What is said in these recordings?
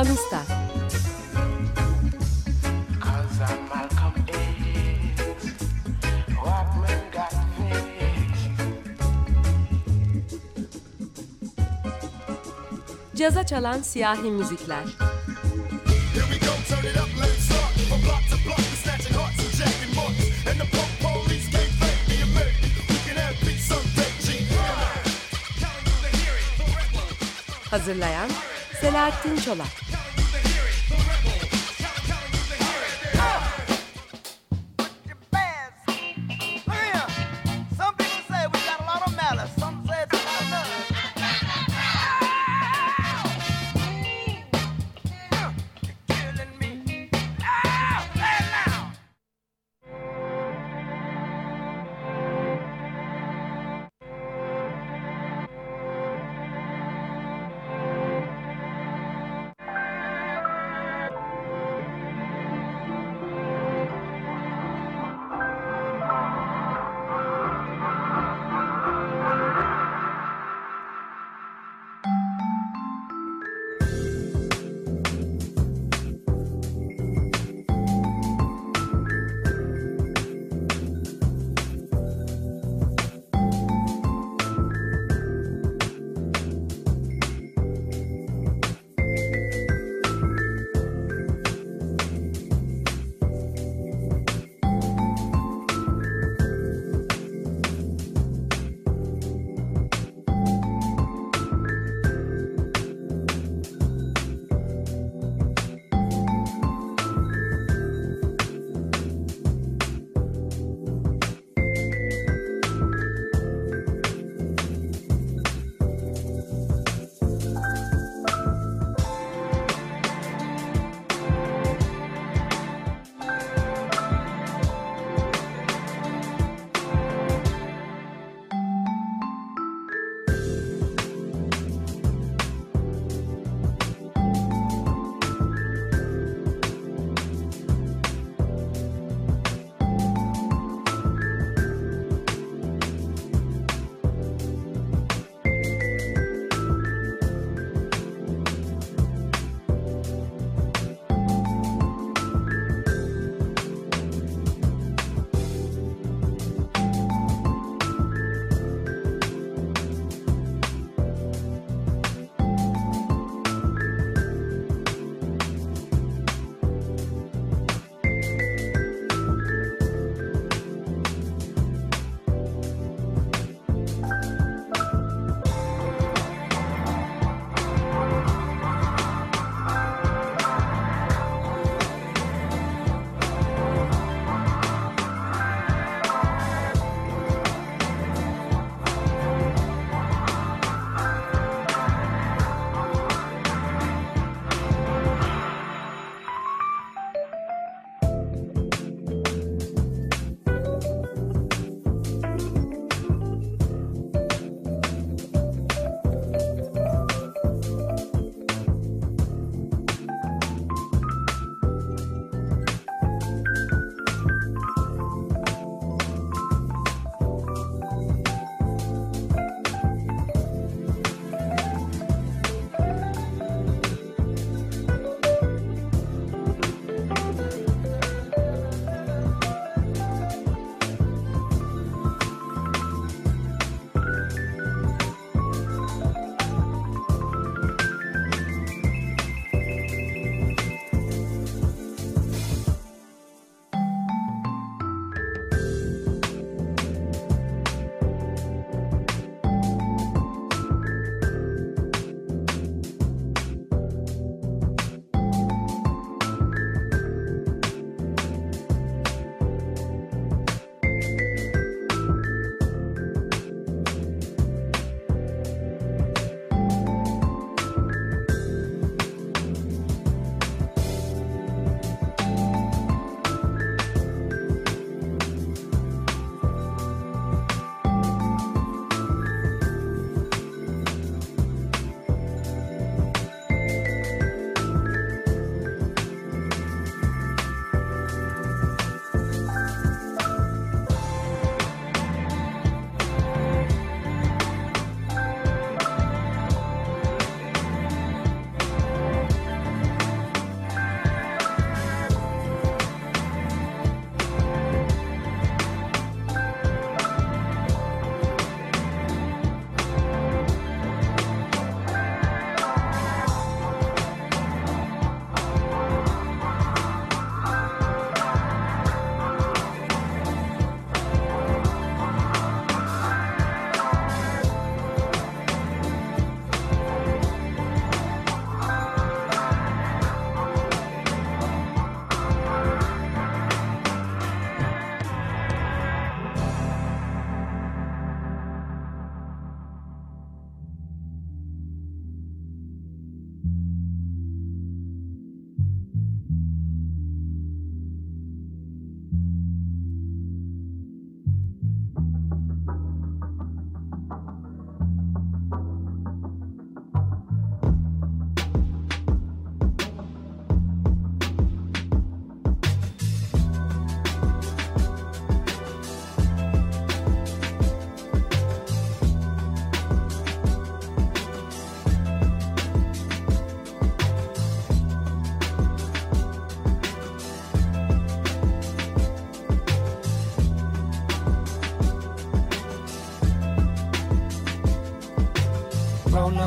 Amistad Cause I'm Malcolm X. Walkman got fixed. Caza çalan siyahi müzikler Here we go,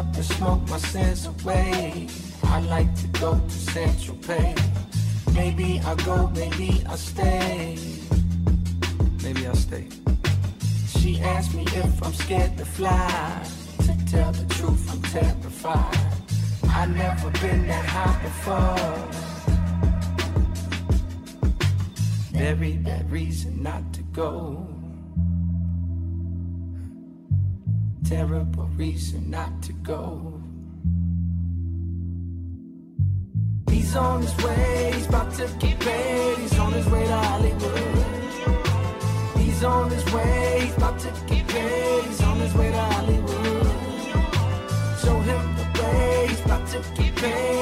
up and smoke my sins away. I like to go to Central Pay. Maybe I go, maybe I stay. Maybe I stay. She asked me if I'm scared to fly. To tell the truth, I'm terrified. I never been that high before. Very bad reason not to go. Reason not to go. He's on his way, he's about to get paid. He's on his way to Hollywood. He's on his way, he's about to get paid. He's on his way to Hollywood. Show him the way, he's about to get paid.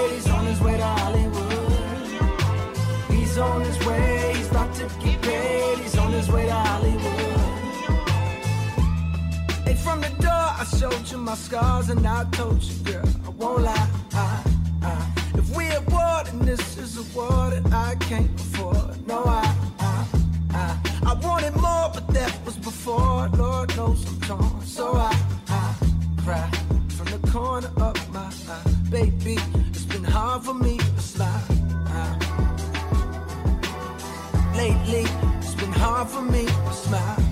I showed you my scars, and I told you, girl, I won't lie. I, I, if we at war, then this is a war that I can't afford. No, I, I, I, I wanted more, but that was before. Lord knows I'm torn, so I, I cry from the corner of my eye. Baby, it's been hard for me to smile. Lately, it's been hard for me to smile.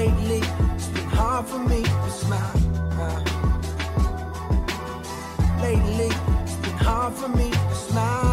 Lately, it's been hard for me to smile. Lately, it's been hard for me to smile.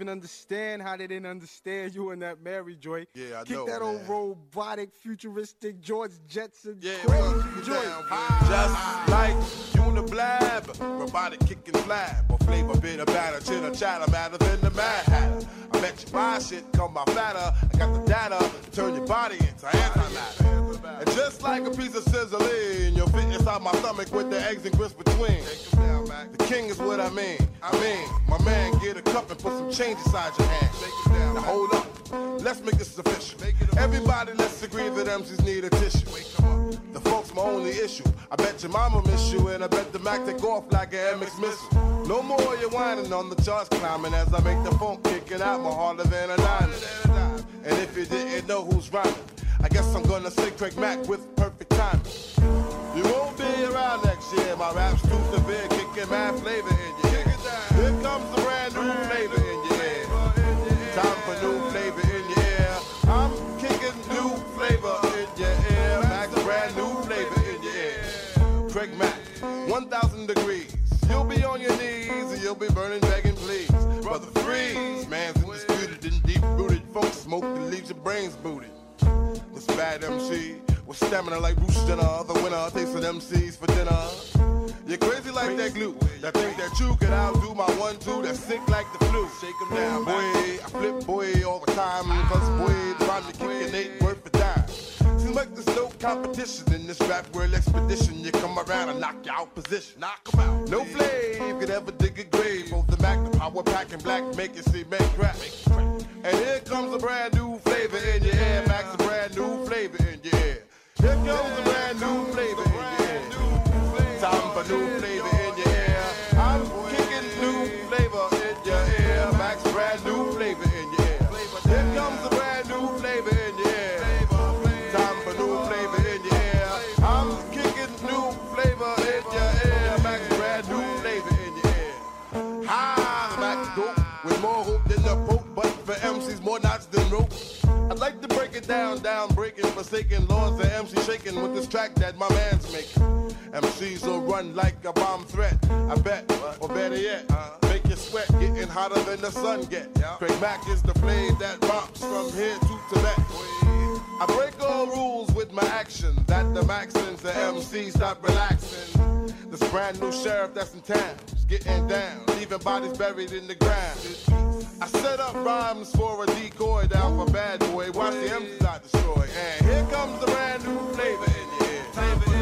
Even understand how they didn't understand you in that Mary joint. Yeah, I Kick know, that old robotic, futuristic George Jetson Yeah, crazy well, you joint. down, Just like Uniblab, robotic kicking flab, or flavor bit of batter, chitter chatter, matter than the Mad Hatter. I bet you buy shit, come by fatter. I got the data to turn your body into antimatter. And just like a piece of sizzling, you'll fit inside my stomach with the eggs and grits between. The king is what I mean. I mean, my man, get a cup and put some change inside your hand. Now hold up, let's make this official. Everybody, let's agree that MCs need a tissue. The folks my only issue. I bet your mama miss you, and I bet the Mac take off like an MX missile. No more you whining on the charts climbing as I make the phone kicking out more harder than a diamond. And if you didn't know who's rhyming, I guess I'm gonna say Craig Mack with perfect timing. You won't be around next year. My rap's too severe, kicking mad flavor in your ear. Here comes the brand new flavor in your ear. Time for new flavor in your ear. I'm kicking new flavor in your ear. Max, brand new flavor in your ear. Craig Mack, 1,000 degrees. You'll be on your knees and you'll be burning, begging, please. Brother Freeze, man's undisputed and deep rooted. Folks smoke that leaves your brains booted. This bad MC with stamina like Bruce Jenner. The winner takes an MCs for dinner. You're crazy like that glue. That think that you could outdo my one two that's sick like the flu. Shake 'em down, boy. I flip boy all the time. Cause boy, the rhyme you kick it competition in this rap world expedition. You come around and knock you out position. Knock 'em out. No flame could ever dig a grave. Both the Mac, the power pack, and black make it cement crack. And here comes a brand new flavor in your air. Max, a brand new flavor in your ear. Here comes a brand new flavor in your ear. Time for new flavor like to break it down, down, breaking, forsaken laws the MC shaking with this track that my man's making. MCs will run like a bomb threat. I bet, or better yet, make you sweat, getting hotter than the sun get. Craig Mack is the flame that romps from here to Tibet. I break all rules with my action. That the Maxins, the MC stop relaxing. This brand new sheriff that's in town is getting down, leaving bodies buried in the ground. I set up rhymes for a decoy down for bad boy. Watch the MCs I destroy. And here comes the brand new flavor in your ear.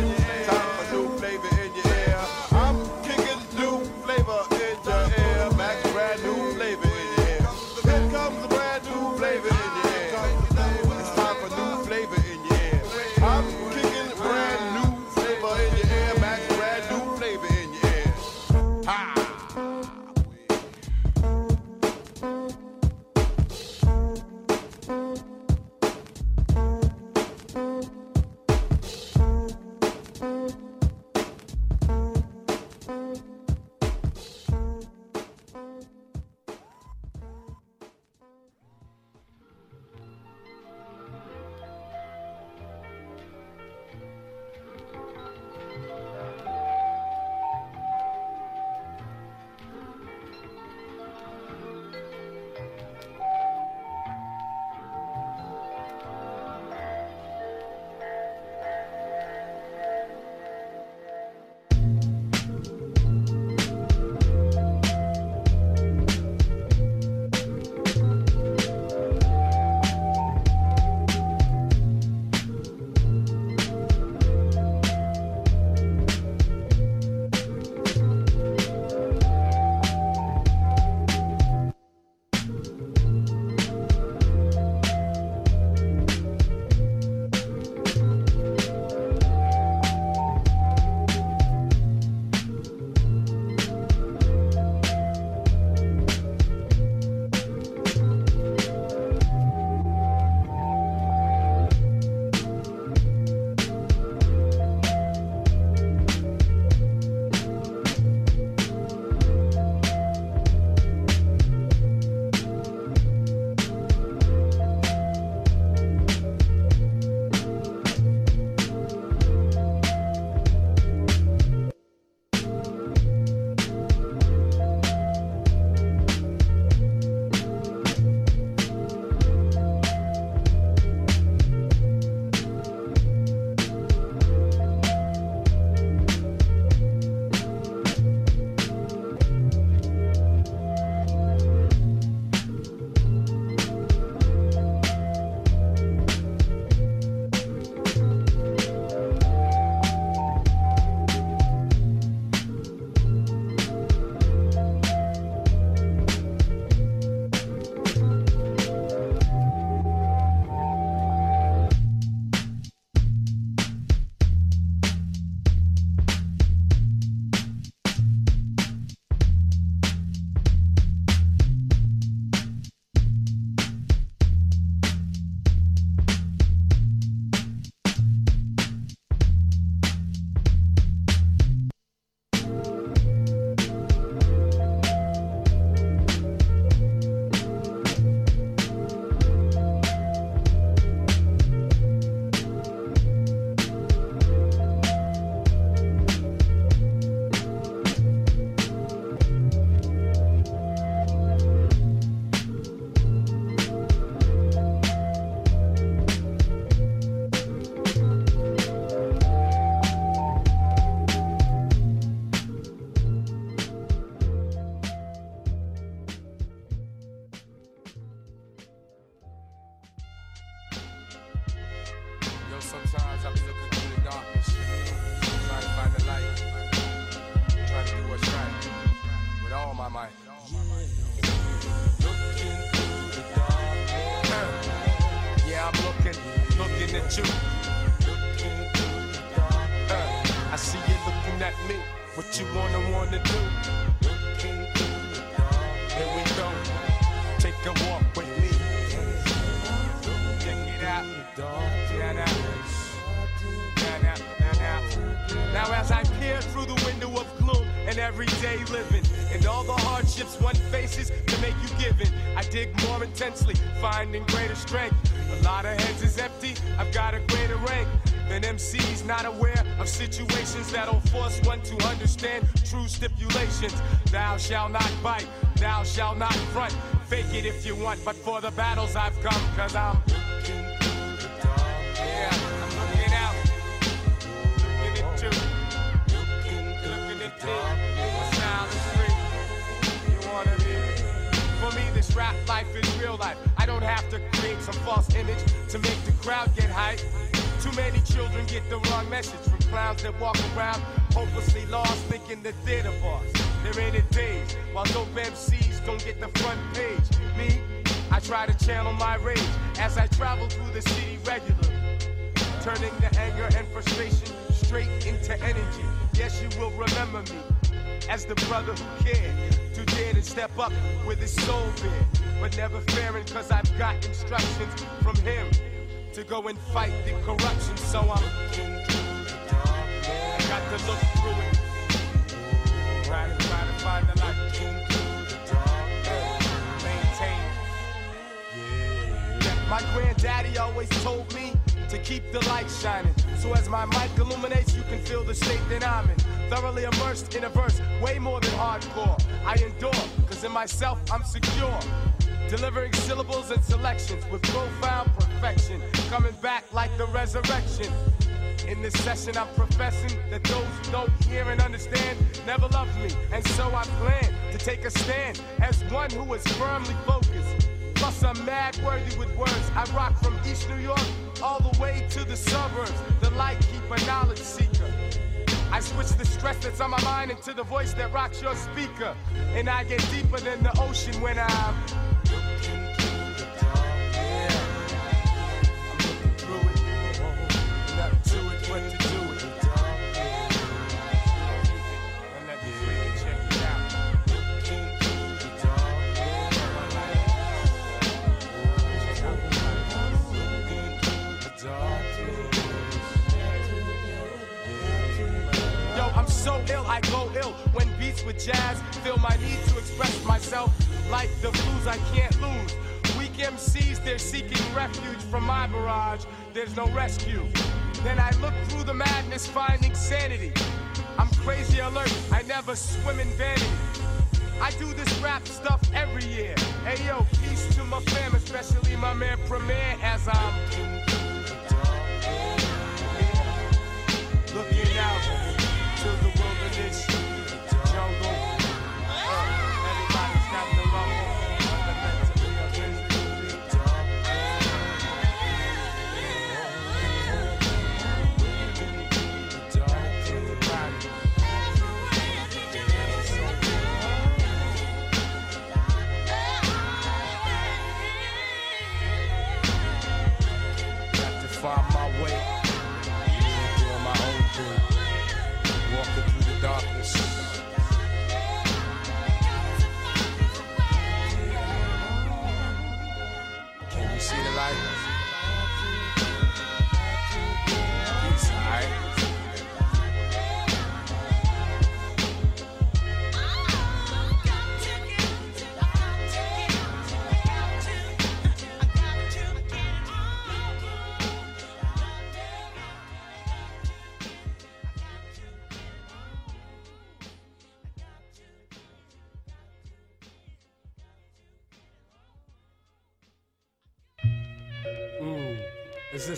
But for the battles try to channel my rage as I travel through the city regularly turning the anger and frustration straight into energy. Yes, you will remember me as the brother who cared to dare to step up with his soul bare, but never fearing cause I've got instructions from him to go and fight the corruption. So I'm got to look through it. Try My granddaddy always told me to keep the light shining. So as my mic illuminates, you can feel the state that I'm in. Thoroughly immersed in a verse, way more than hardcore. I endure, cause in myself I'm secure. Delivering syllables and selections with profound perfection. Coming back like the resurrection. In this session, I'm professing that those who don't hear and understand never loved me. And so I plan to take a stand as one who is firmly focused. Plus, I'm mad worthy with words. I rock from East New York all the way to the suburbs. The light keeper, knowledge seeker. I switch the stress that's on my mind into the voice that rocks your speaker. And I get deeper than the ocean when I'm. I go ill when beats with jazz feel my need to express myself like the blues I can't lose. Weak MCs, they're seeking refuge from my barrage. There's no rescue. Then I look through the madness, finding sanity. I'm crazy alert, I never swim in vanity. I do this rap stuff every year. Hey yo, peace to my fam, especially my man Premier as I'm looking out the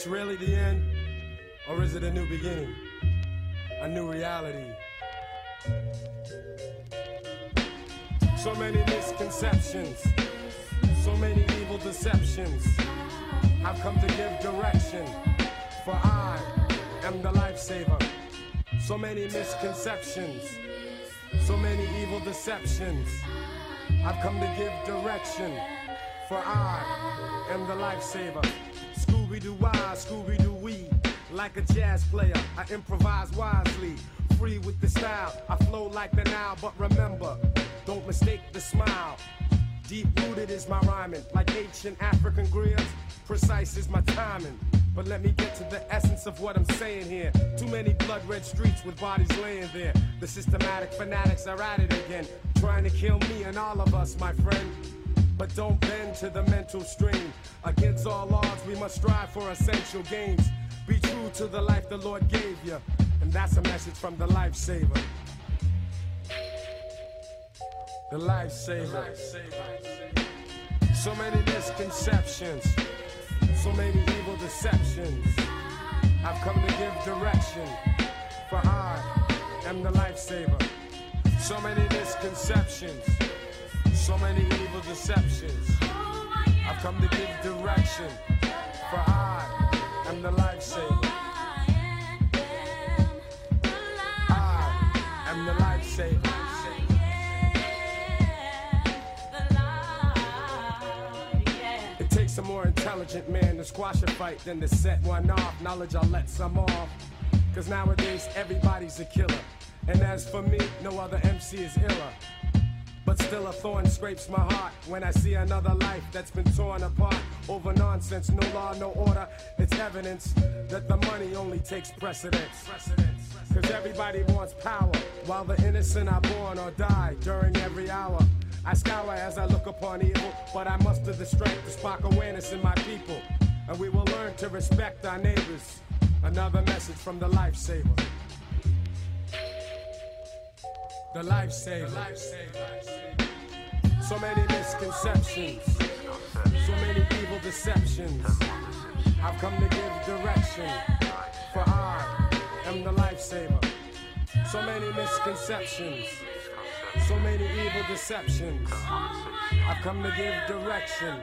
this really the end? Or is it a new beginning? A new reality? So many misconceptions, so many evil deceptions. I've come to give direction For I am the lifesaver. So many misconceptions, so many evil deceptions. I've come to give direction. For I am the lifesaver. Scooby Doo why, Scooby Doo we. Like a jazz player, I improvise wisely. Free with the style, I flow like the Nile. But remember, don't mistake the smile. Deep rooted is my rhyming, like ancient African griots. Precise is my timing. But let me get to the essence of what I'm saying here. Too many blood red streets with bodies laying there. The systematic fanatics are at it again, trying to kill me and all of us, my friend. But don't bend to the mental stream. Against all odds, we must strive for essential gains. Be true to the life the Lord gave you. And that's a message from the lifesaver. The lifesaver. So many misconceptions, so many evil deceptions. I've come to give direction, for I am the lifesaver. So many misconceptions, so many evil deceptions. I've come to give direction, for I am the lifesaver. I am the lifesaver. It takes a more intelligent man to squash a fight than to set one off. Knowledge, I'll let some off. Cause nowadays everybody's a killer. And as for me, no other MC is iller. But still, a thorn scrapes my heart when I see another life that's been torn apart over nonsense. No law, no order. It's evidence that the money only takes precedence. Cause everybody wants power while the innocent are born or die during every hour. I scour as I look upon evil, but I muster the strength to spark awareness in my people. And we will learn to respect our neighbors. Another message from the lifesaver. The lifesaver. So many misconceptions, so many evil deceptions. I've come to give direction, for I am the lifesaver. So many misconceptions, so many evil deceptions. I've come to give direction,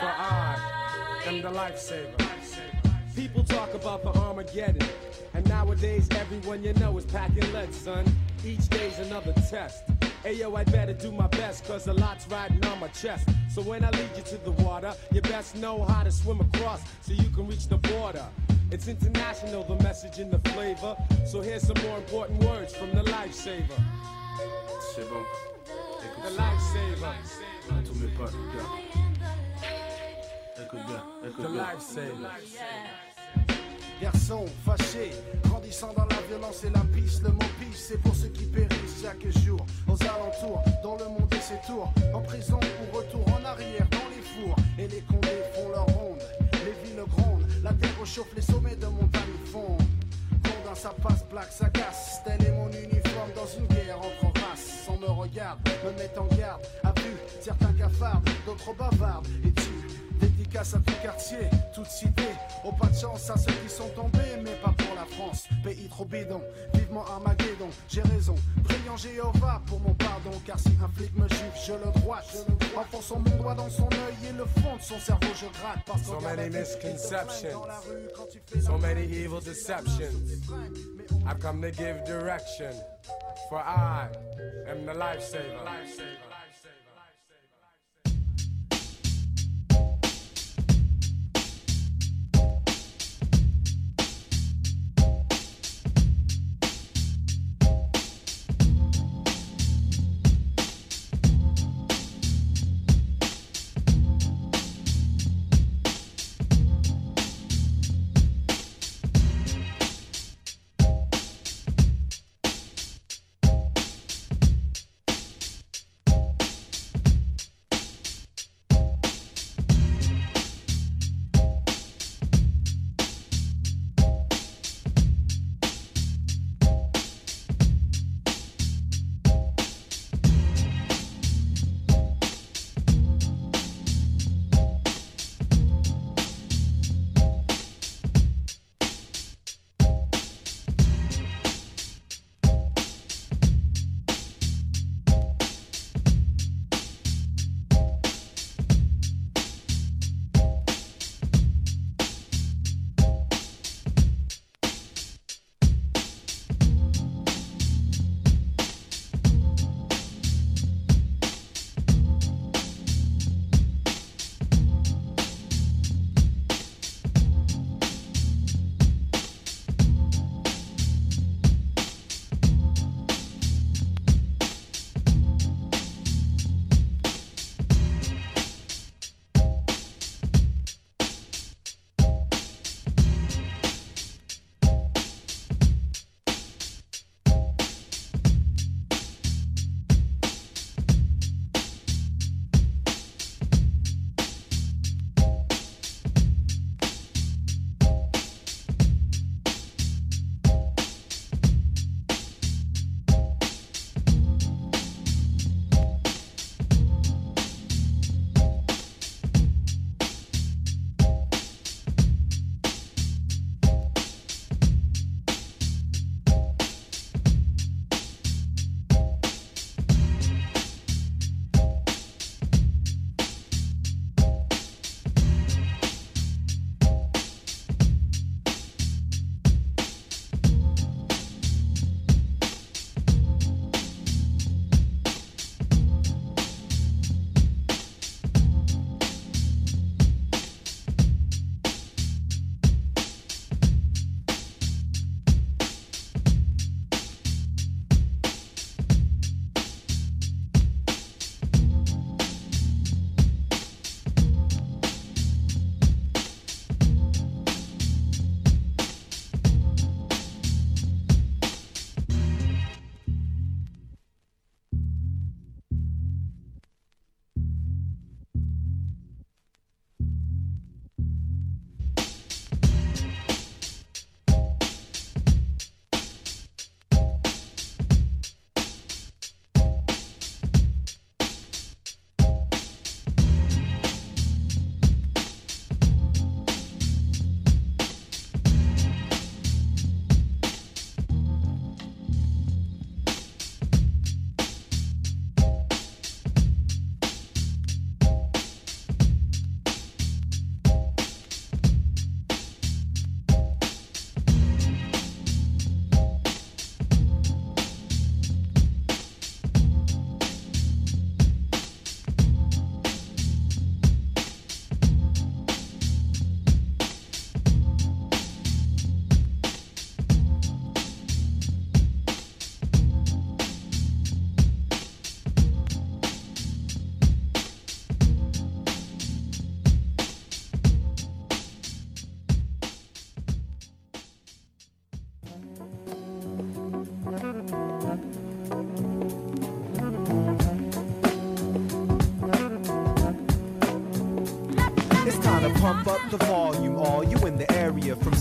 for I am the lifesaver. People talk about the Armageddon, and nowadays everyone you know is packing lead, son. Each day's another test. Ayo, I better do my best, cause a lot's riding on my chest. So when I lead you to the water, you best know how to swim across so you can reach the border. It's international, the message and the flavor. So here's some more important words from the lifesaver. C'est bon. The Écoute ça. lifesaver. À tous mes potes, gars. Écoute bien, The écoute bien. lifesaver. Garçon fâché, grandissant dans la violence et la pisse, le mot pisse, c'est pour ceux qui périssent chaque jour. Aux alentours, dans le monde et ses tours, en prison ou retour en arrière, dans les fours. Et les condés font leur ronde, les villes grondent, la terre réchauffe, les sommets de montagne fondent. Condin, ça passe, plaque, ça casse, tel mon uniforme dans une guerre entre races. On me regarde, me met en garde, à vue, certains cafardent, d'autres bavardent, et tu Dédicace à tout quartier, toute cité. Au pas de chance à ceux qui sont tombés, mais pas pour la France. Pays trop bidon, vivement Armageddon. J'ai raison, priant Jéhovah pour mon pardon. Car si un flic me juge, je le droite. Enfonçant mon doigt dans son œil et le fond de son cerveau, je gratte. Parce So many misconceptions. So many evil deceptions. I've come to give direction, for I am the lifesaver. It's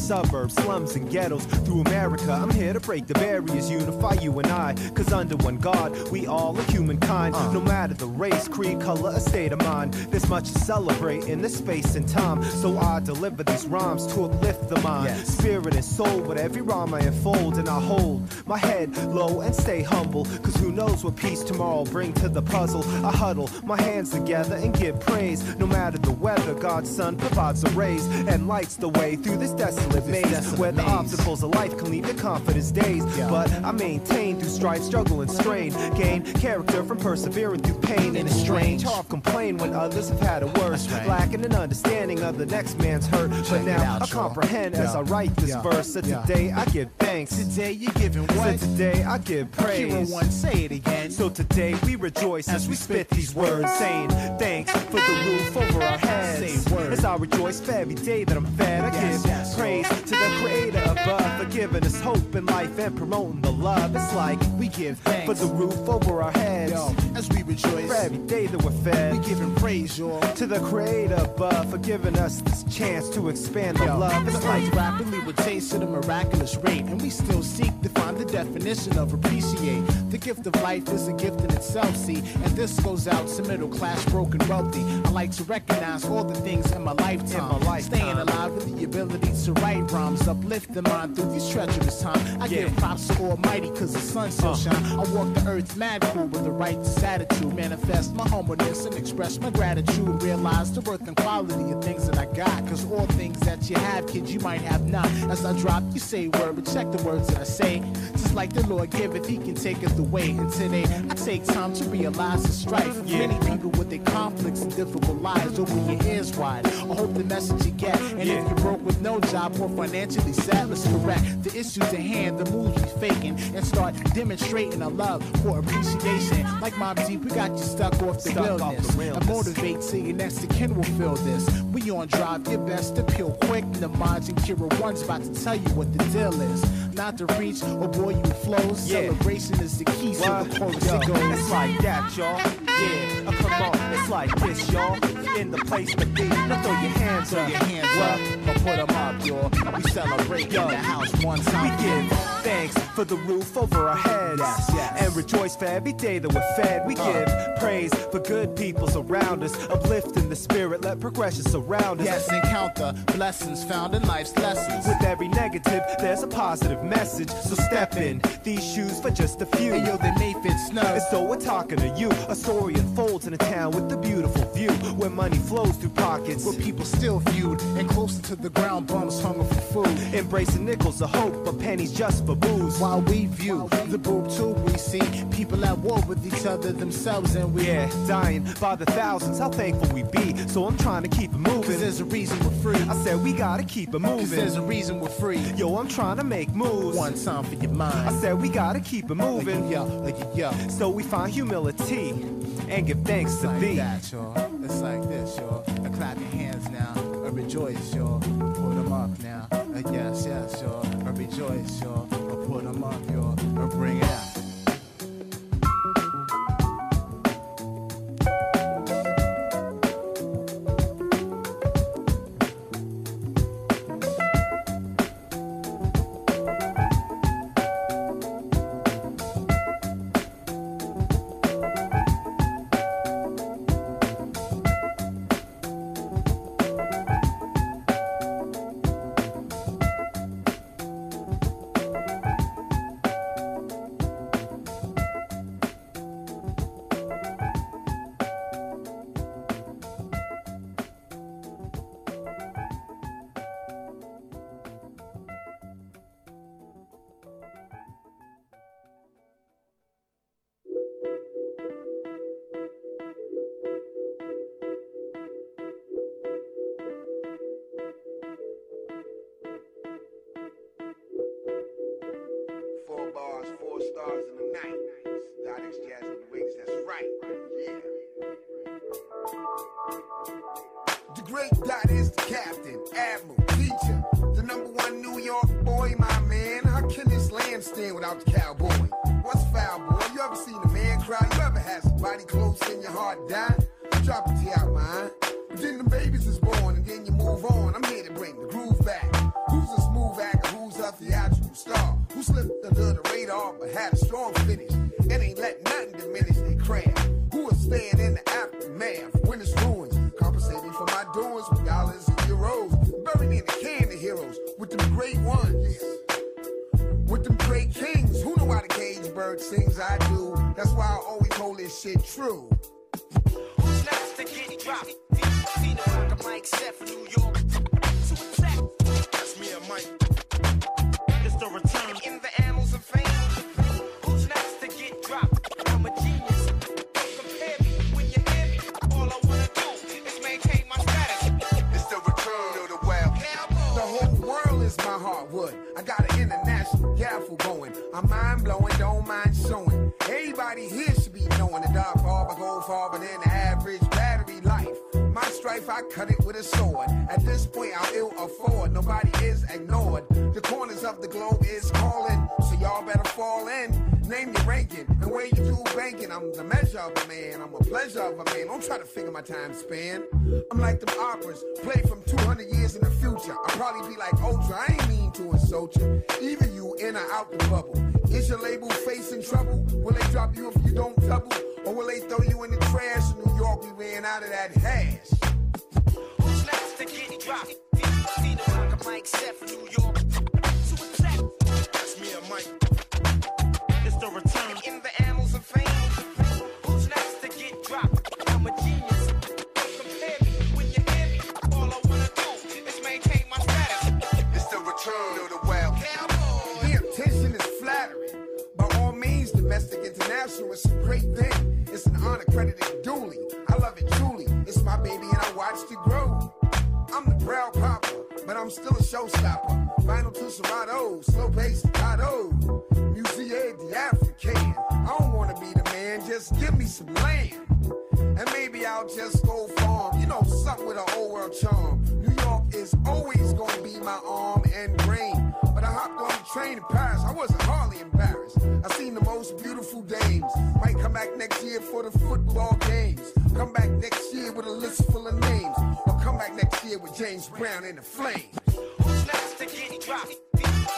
suburbs, slums, and ghettos through America. I'm here to break the barriers, unify you and I. Cause under one God, we all are humankind. No matter the race, creed, color, or state of mind. There's much to celebrate in this space and time. So I deliver these rhymes to uplift the mind, spirit, and soul. With every rhyme I unfold, and I hold my head low and stay humble. Cause who knows what peace tomorrow bring to the puzzle. I huddle my hands together and give praise. No matter the weather, God's sun provides a rays and lights the way through this desolate maze. desolate where the maze. obstacles of life can leave your confidence days. But I maintain through strife, struggle, and strain. Gain character from persevering through pain. And it's strange how I've complained when others have had it worse. Lacking an understanding of the next man's hurt. but Check it now out, I comprehend as I write this Yeah. verse. So Yeah. today I give thanks. Today you're giving what? So today I give praise. Hero one, say it again. So today we rejoice as we spit these words, saying thanks for the roof over our heads. Say word. As I rejoice for every day that I'm fed, I Yes, give. Praise to the Creator above for giving us hope in life and promoting the love. It's like we give thanks for the roof over our heads. Yo, as we rejoice for every day that we're fed. We giving praise, y'all. To the Creator above for giving us this chance to expand the Yo, love. It's like rapidly rotates at a miraculous rate, and we still seek to find the definition of appreciate. The gift of life is a gift in itself, see, and this goes out to middle class, broken, wealthy. I like to recognize all the things in my lifetime. In my lifetime. Staying alive with the ability to write rhymes, uplift the mind through these treacherous times. I Yeah. give props to Almighty, cause the sun still Uh. shine. I walk the earth mad cool with the righteous attitude, manifest my humbleness and express my gratitude. Realize the worth and quality of things that I got, cause all things that you have, kids, you might have not. As I drop, you say word, but check the words that I say. Just like the Lord giveth, He can take it away. And today, I take time to realize the strife of many people with their conflicts and difficult lives. Open your ears wide. I hope the message you get. And if you're broke with no job or financially sad, let's correct the issues at hand, the moves we faking, and start demonstrating a love for appreciation. Like Mobb Deep, we got you stuck off the Stuck off the realness. And motivate your next to kin will feel this. We on drive, your best to peel quick. The margin Kira One's about to tell you what the deal is. Not to reach or bore you flows. Yeah. Celebration is the key, so What? the chorus Yo, it goes. It's like that, y'all. Yeah, uh, come on, it's like this, y'all. In the place to be. Now throw your hands Throw up. your hands up, or put 'em up, y'all. We celebrate Yo, in the house one time. We give thanks for the roof over our heads. Yes, yes. And rejoice for every day that we're fed. We Uh. give praise for good peoples around us. Uplifting the spirit, let progression surround us. Yes, and count the blessings found in life's lessons. With every negative, there's a positive message. So step in these shoes for just a few. Hey, yo, they may fit snug. And so we're talking to you. A story unfolds in a town with a beautiful view where money flows through pockets. Where people still viewed and closer to the ground, bums hunger for food. Embracing nickels of hope, but pennies just for booze. While we view the boob tube, we see people at war with each other themselves, and we Yeah, dying by the thousands. How thankful we be. So I'm trying to keep it Cause moving. there's a reason we're free. I said we gotta keep it Cause there's a reason we're free. Yo, I'm trying to make moves. One time for your mind. I said we gotta keep it moving. Yo, yo, yo. So we find humility and give thanks to like thee. that, y'all. It's like this, y'all. Uh, clap your hands now. Uh, rejoice, y'all. Now. Uh, yes, yes, y'all. Uh, rejoice, y'all. Uh, put 'em up, y'all. Uh, bring it stand play from 200 years in the future. I'll probably be like Ultra. I ain't mean to insult you. Even you in or out the bubble. Is your label facing trouble? Will they drop you if you don't double? Or will they throw you in the trash? In New York, we ran out of that hash. Who's next to get dropped? Tina Rock, a mic set for New York. To attack. That's me and Mike. Duly. I love it truly. It's my baby and I watched it grow. I'm the proud papa, but I'm still a showstopper. Vinyl to Serato, slow pace, Tato. Musée the African. I don't wanna be the man, just give me some land. And maybe I'll just go farm, you know, something with an old world charm. New York is always gonna be my arm and brain. But I hopped on the train in Paris, I wasn't hardly embarrassed. I seen the most beautiful dames. Might come back next year for the football games. Come back next year with a list full of names. Or come back next year with James Brown in the flames. Who's next to get dropped?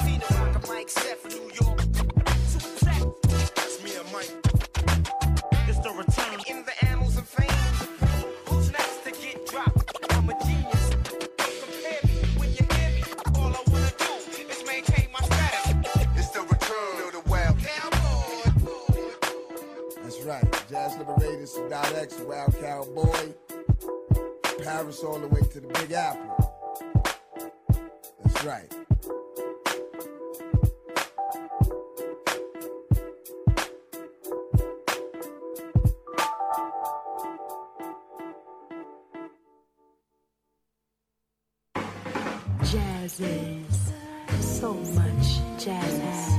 Tina Rock, a mic set New York. That's me and Mike. Liberators, Dot X, Wild Cowboy. Paris all the way to the Big Apple. That's right. Jazz is so much jazz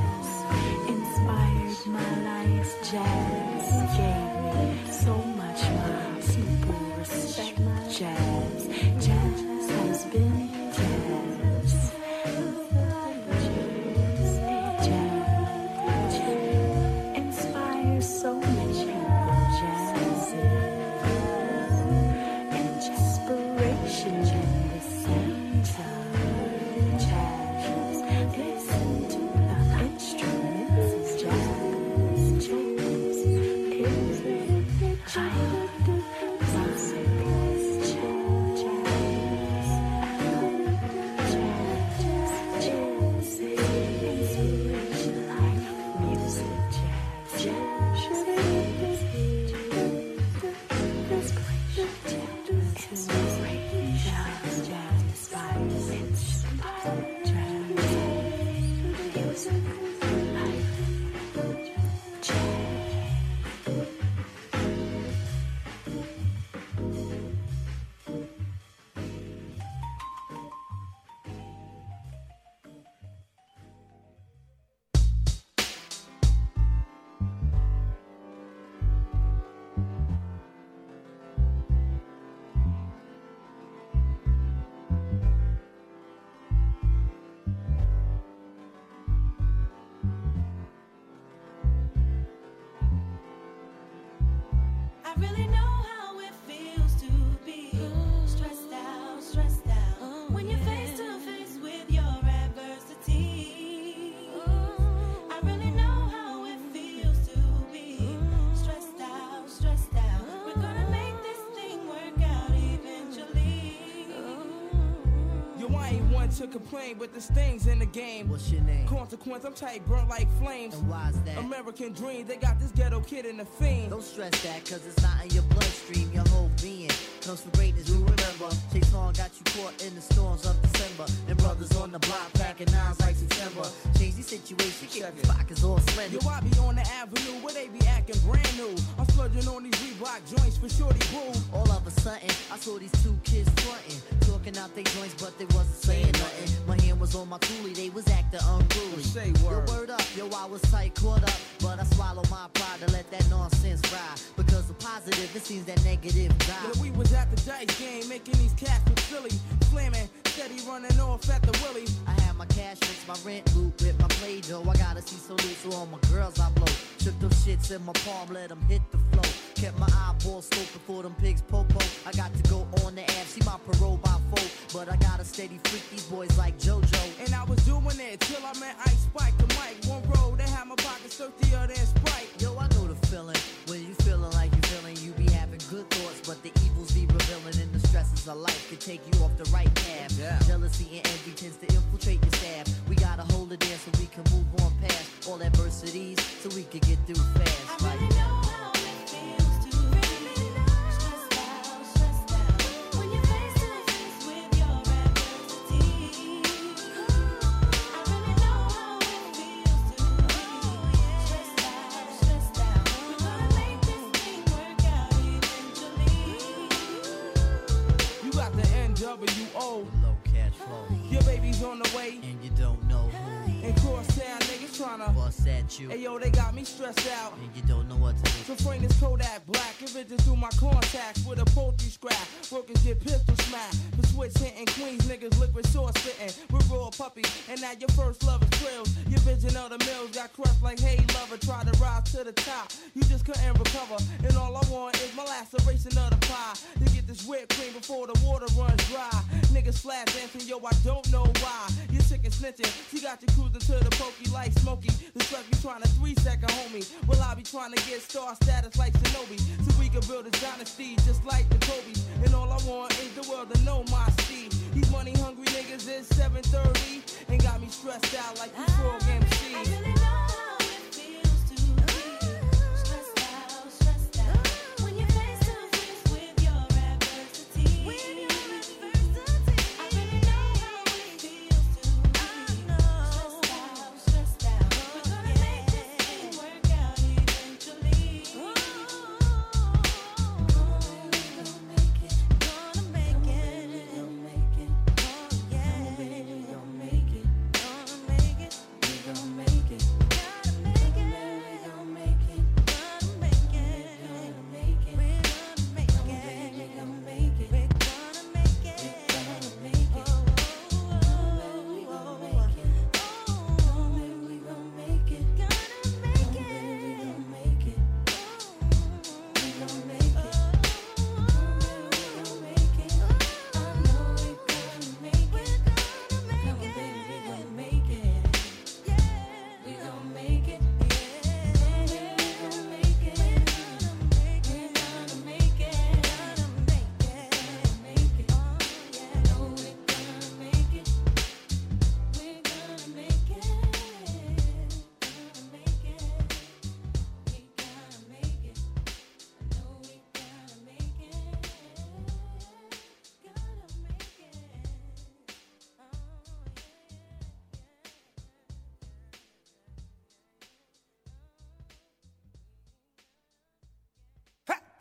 inspired my life. Jazz complain, but this thing's in the game. What's your name? Consequence, I'm tight, burnt like flames. And why's that? American dream, they got this ghetto kid in the fiend. Don't stress that, cause it's not in your bloodstream. Your whole being comes from greatness, you remember. Chase on got you caught in the storms of December. And brothers on the block packing nines like September. Change the situation, keep the pockets all slender. Yo, I be on the avenue where they be acting brand new. I'm splurging on these Reebok joints for shorty boo. All of a sudden, I saw these two kids frontin', talking out their joints, but they wasn't saying nothing. My hand was on my coolie, they was acting unruly. Say Yo, word. word up, yo, I was tight, caught up, but I swallowed my pride to let that nonsense ride. Because the positive, it seems that negative die. Yeah, we was at the dice game, making these cats look silly. Slamming, steady running off at the willy. I had my cash fix, my rent loop with my play dough. I gotta see so loose, so all my girls I blow. Shook them shits in my palm, let them hit the flow. Kept my eyeballs scoping for them pigs popo. I got to go on the app, see my parole by four. But I got to steady freak these boys like And I was doing it till I met Ice Spike the mic. One road, they had my pockets thirstier than Sprite. Yo, I know the feeling. When you feeling like you feeling, you be having good thoughts, but the evils be revealing and the stresses of life can take you off the right path. Yeah. Jealousy and envy tends to infiltrate your staff. We gotta hold it there so we can move on past all adversities so we can get through fast. At you. Hey yo, they got me stressed out. And you don't know what to do. So frame this Kodak black, if it just through my contacts with a poultry scrap. Workers get pistol smacked. For switch hitting queens, niggas liquid sauce. With raw puppies, and now your first love is thrills. Your vision of the mills got crushed like hey lover. Try to rise to the top, you just couldn't recover. And all I want is my laceration of the pie. To get this whipped cream before the water runs dry. Niggas flash dancing, yo, I don't know why. You're sick and snitching. She got you cruising to the pokey like Smokey. Trying to three second homie. Well, I be trying to get star status like Shinobi. So we can build a dynasty just like the Kobe's. And all I want is the world to know my speed. These money hungry niggas is 730 and got me stressed out like frog MC.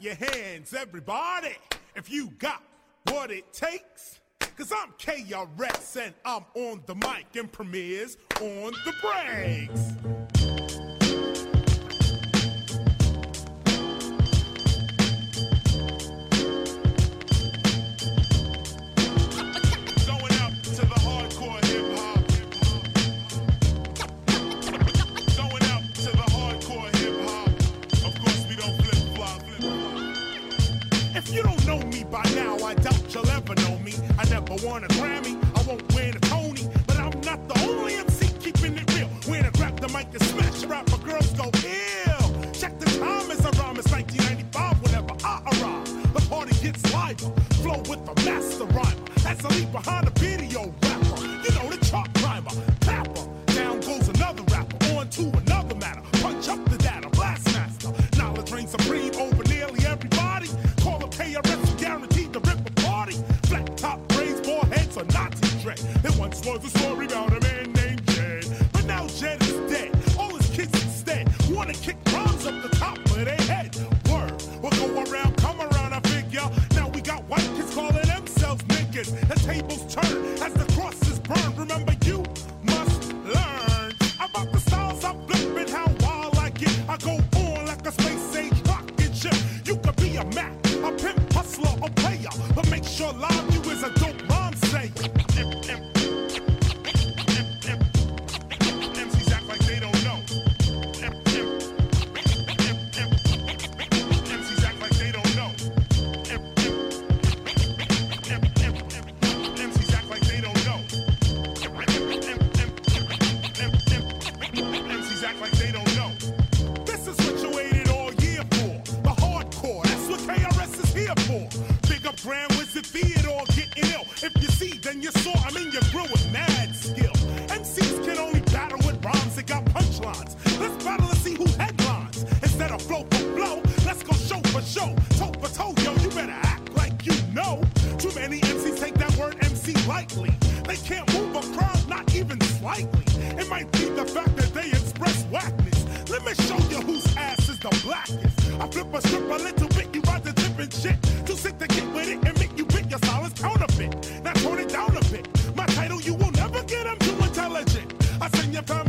Your hands, everybody, if you got what it takes. Cause I'm KRS and I'm on the mic and Premier's on the breaks. As I leave behind a video I send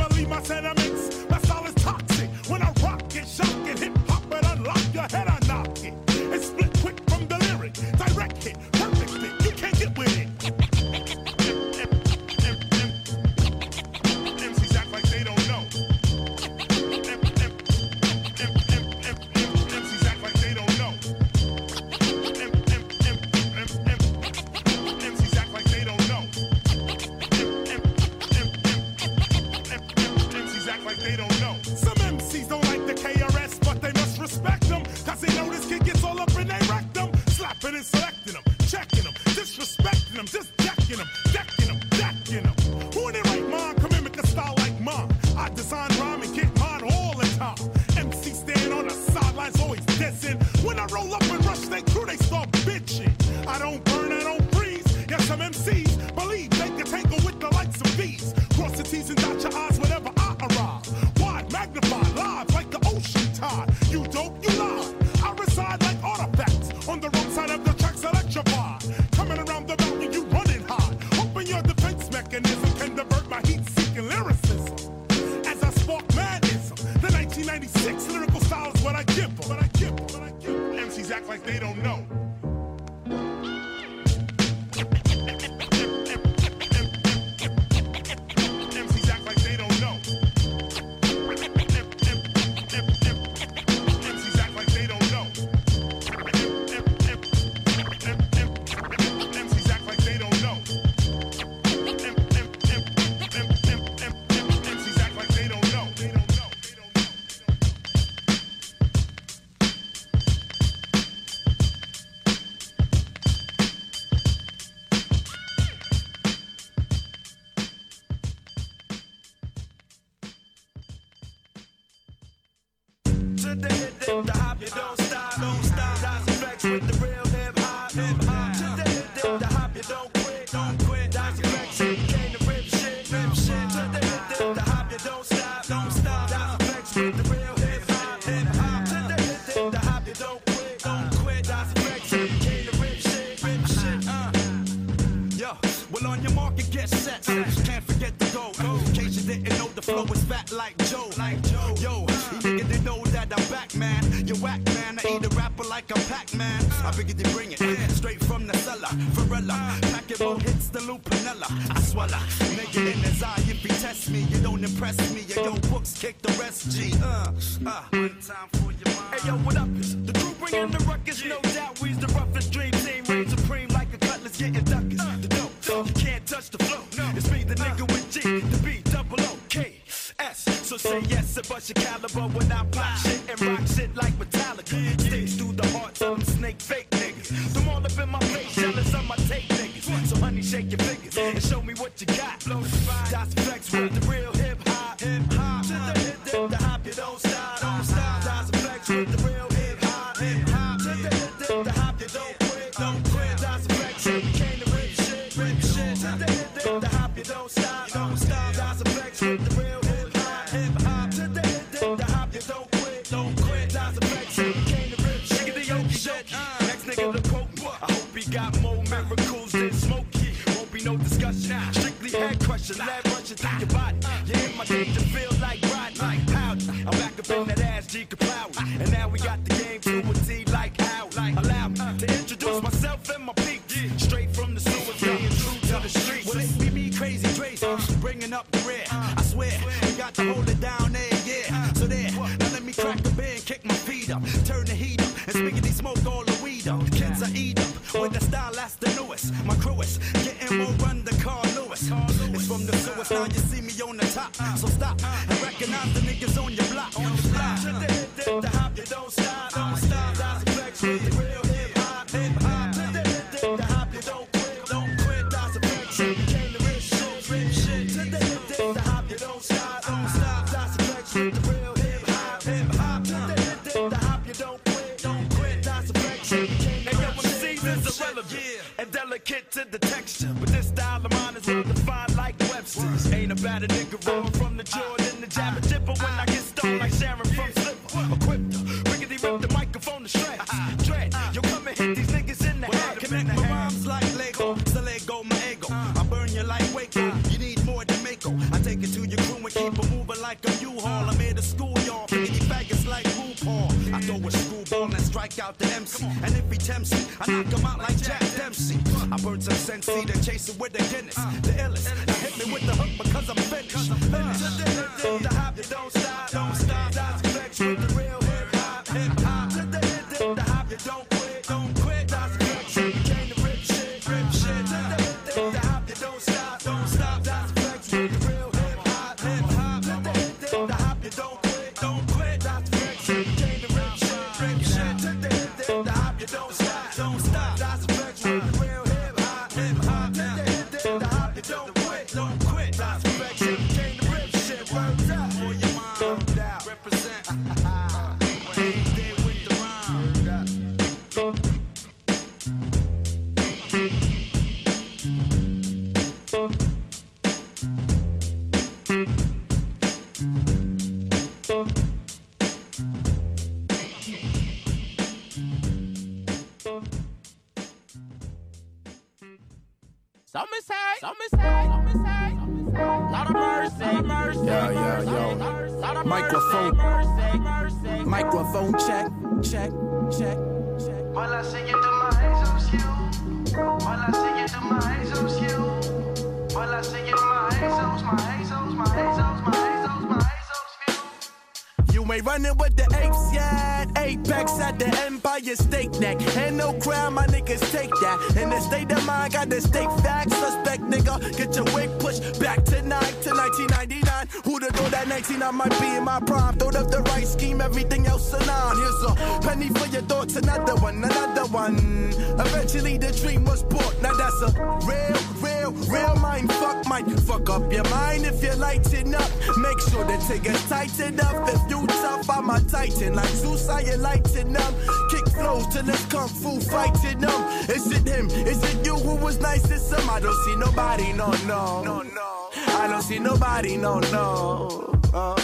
it lighten them. Kick flows till it's kung fu fighting them. Is it him? Is it you who was nice to some? I don't see nobody, no, no. no, no. I don't see nobody, no, no. Uh.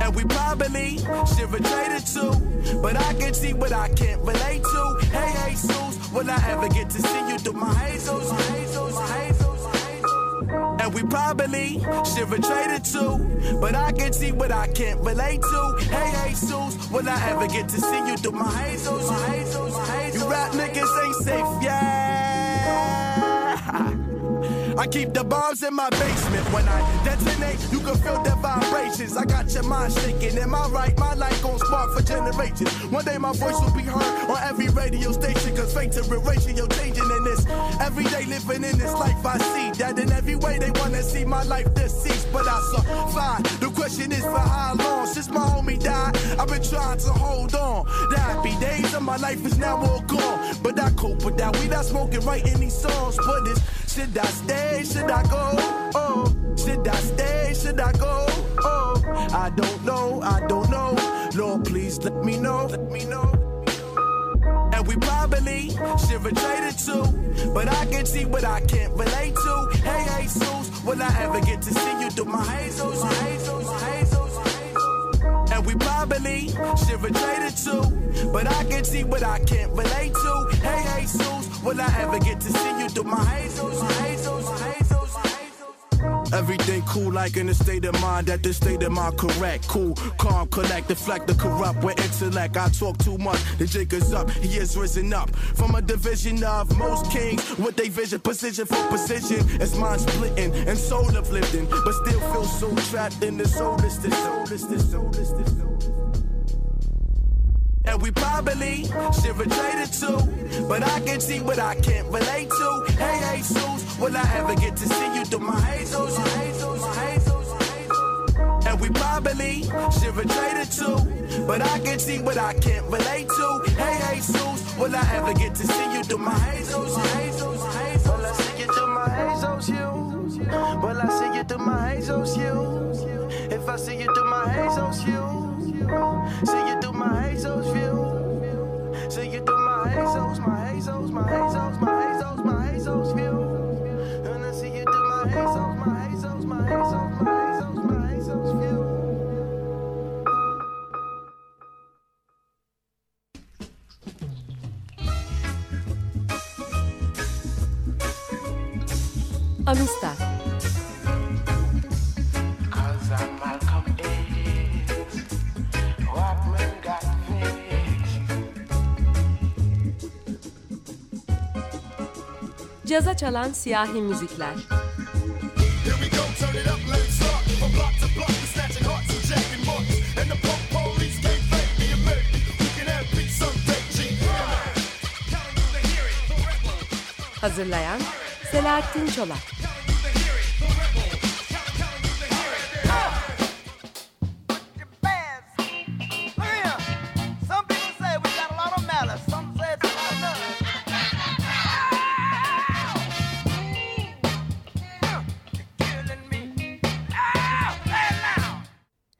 And we probably should've traded too, But I can see what I can't relate to. Hey, hey, Suze, will I ever get to see you through my hazels? Hey, and we probably should've traded too. But I can see what I can't relate to. Hey, Jesus, will I ever get to see you through my hazels? My hazels. You rap niggas ain't safe, yeah. I keep the bombs in my basement. When I detonate, you can feel the vibrations. I got your mind shaking. Am I right? My light gon' spark for generations. One day my voice will be heard on every radio station. Cause fate to ratio changing in this. Everyday living in this life I see. That in every way they wanna see my life deceased. But I survive. The question is for how long? Since my homie died, I've been trying to hold on. The happy days of my life is now all gone. But I cope with that. We not smoking, writing these songs. But it's should I stay? Should I go? Oh, should I stay? Should I go? Oh, I don't know. I don't know. Lord, please let me know. Let me know. And we probably should retreat it too. But I can see what I can't relate to. Hey, hey, will I ever get to see you through my hazels? My hazels, my hazels. And we probably should related to, but I can see what I can't relate to. Hey, Jesus, will I ever get to see you through my hazels, my hazels, my hazels? Everything cool, like in a state of mind that the state of mind correct. Cool, calm, collect, deflect the corrupt with intellect. I talk too much, the jig is up, he is risen up from a division of most kings with they vision, position for position. It's mind splitting and soul uplifting, but still feel so trapped in the soulless, this soulless, this soulless, this soulless. And we probably should related to, but I can see what I can't relate to. Hey, Jesus, will I ever get to see you through my hazels? And we probably should related to, but I can see what I can't relate to. Hey, Jesus, will I ever get to see you through my hazels? Will I see you through my hazels, you? Will I see you through my hazels, you? If I see you through my hazels, you? See you through my hazels, view. See you through my hazels, my hazels, my hazels, my hazels, my hazels, view. And I see you through my hazels, my hazels, my hazels, my hazels, my hazels, view. Amistad. Have peace someday, G. Hazırlayan Selahattin Çolak.